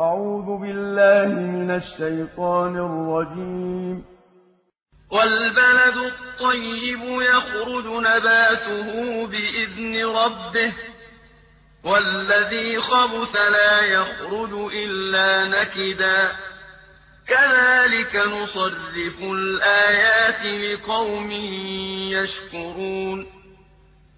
أعوذ بالله من الشيطان الرجيم. والبلد الطيب يخرج نباته بإذن ربه والذي خبث لا يخرج إلا نكدا. كذلك نصرف الآيات لقوم يشكرون.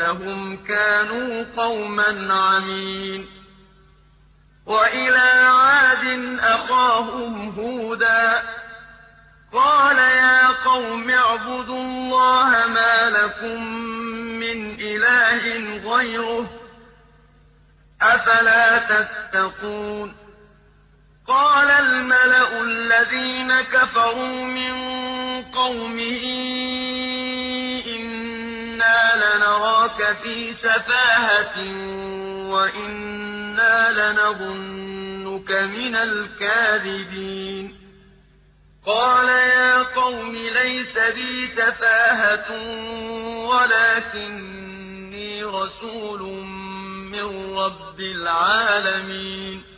إِنَّهُمْ كَانُوا قَوْمًا عَمِينَ. وَإِلَىٰ عَادٍ أَخَاهُمْ هُودًا ۗ. قَالَ يَا قَوْمِ اعْبُدُوا اللَّهَ مَا لَكُم مِّنْ إِلَٰهٍ غَيْرُهُ ۖ. أَفَلَا تَتَّقُونَ؟ قَالَ الْمَلَأُ الَّذِينَ كَفَرُوا مِن قَوْمِهِ لَنَرَاكَ فِي سَفَاهَةٍ وَإِنَّا لَنَظُنُّكَ مِنَ الْكَاذِبِينَ. قَالَ يَا قَوْمِ لَيْسَ بِي سَفَاهَةٌ وَلَٰكِنِّي رَسُولٌ مِّن رَّبِّ الْعَالَمِينَ.